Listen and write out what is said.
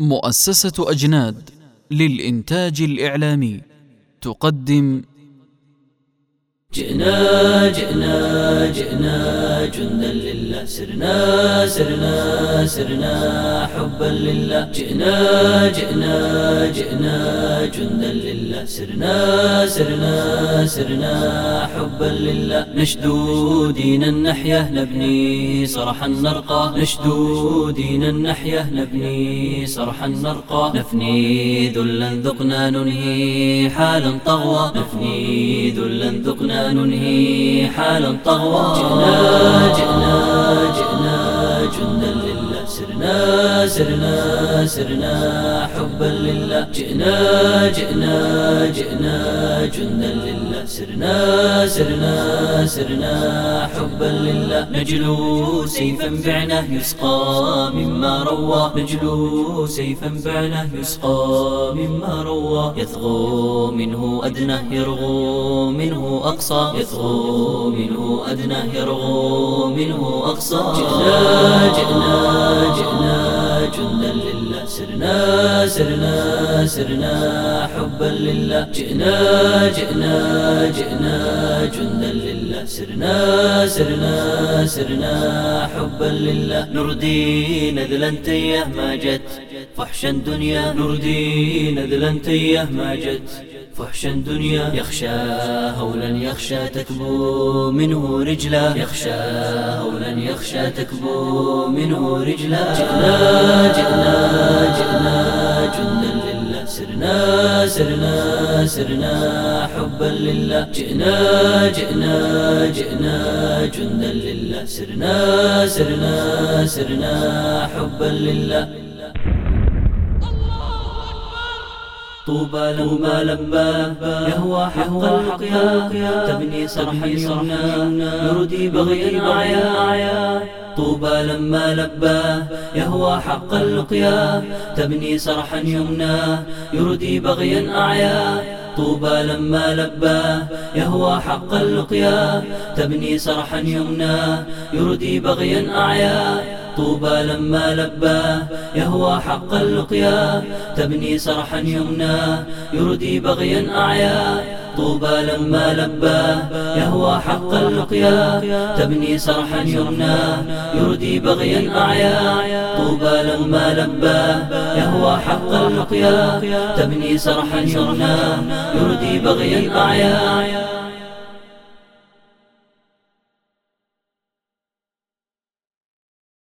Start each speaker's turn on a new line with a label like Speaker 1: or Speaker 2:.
Speaker 1: مؤسسة أجناد للإنتاج الإعلامي. تقدم
Speaker 2: جئنا جئنا جئنا جندا لله. سرنا سرنا سرنا حبا لله. جئنا جئنا جئنا جندا لله. سرنا سرنا سرنا حبا لله. نشدو دين النحية نبني صرحا نرقى. نشدو دين النحية نبني صرحا نرقى. نفني ذلا ذقنا ننهي حالا طغوى. نفني ذلا ذقنا ننهي حالا طغوا جئنا جئنا جئنا جندا لله. سرنا سرنا حبا لله. جئنا جئنا جئنا جندا لله. سرنا سرنا سرنا حبا لله. نجلو سيفا بعنا يسقى مما روى. نجلو سيفا بعنا يسقى مما روى. يثغو منه أدنى يرغو منه أقصى. يثغو منه أدنى يرغو منه أقصى. جئنا جئنا سرنا سرنا حبا لله. جئنا جئنا جئنا جندا لله. سرنا سرنا سرنا حبا لله. نردي نذلا تيه ما جت. فحشا دنيا نردي نذلا تيه ما جت. فحشا دنيا يخشى هولا يخشى تكبو منه رجلا. يخشى هولا يخشى تكبو منه رجلا. جئنا جئنا سرنا حبا لله. جئنا جئنا جئنا جندا لله. سرنا سرنا سرنا حبا لله. طوبى لما لبى يهوى حق اللقيا تبني صرحا يمنى يردي بغيا أعيا طوبى لما لبى يهوى حق اللقيا تبني صرحا يمنى يردي بغيا أعيا طوبى لما لبى يهوى حق اللقيا. تبني صرحا يمنى يردي بغيا أعيا. طوبى لما لبى يهوى حق اللقيا. تبني صرحا يمنى يردي بغيا أعيا. طوبى لما لبى يهوى حق اللقيا تبني صرحا يمنى يردي بغيا أعيا. طوبى لما لبى يهوى حق اللقيا تبني صرحا يمنى يردي بغيا أعيا.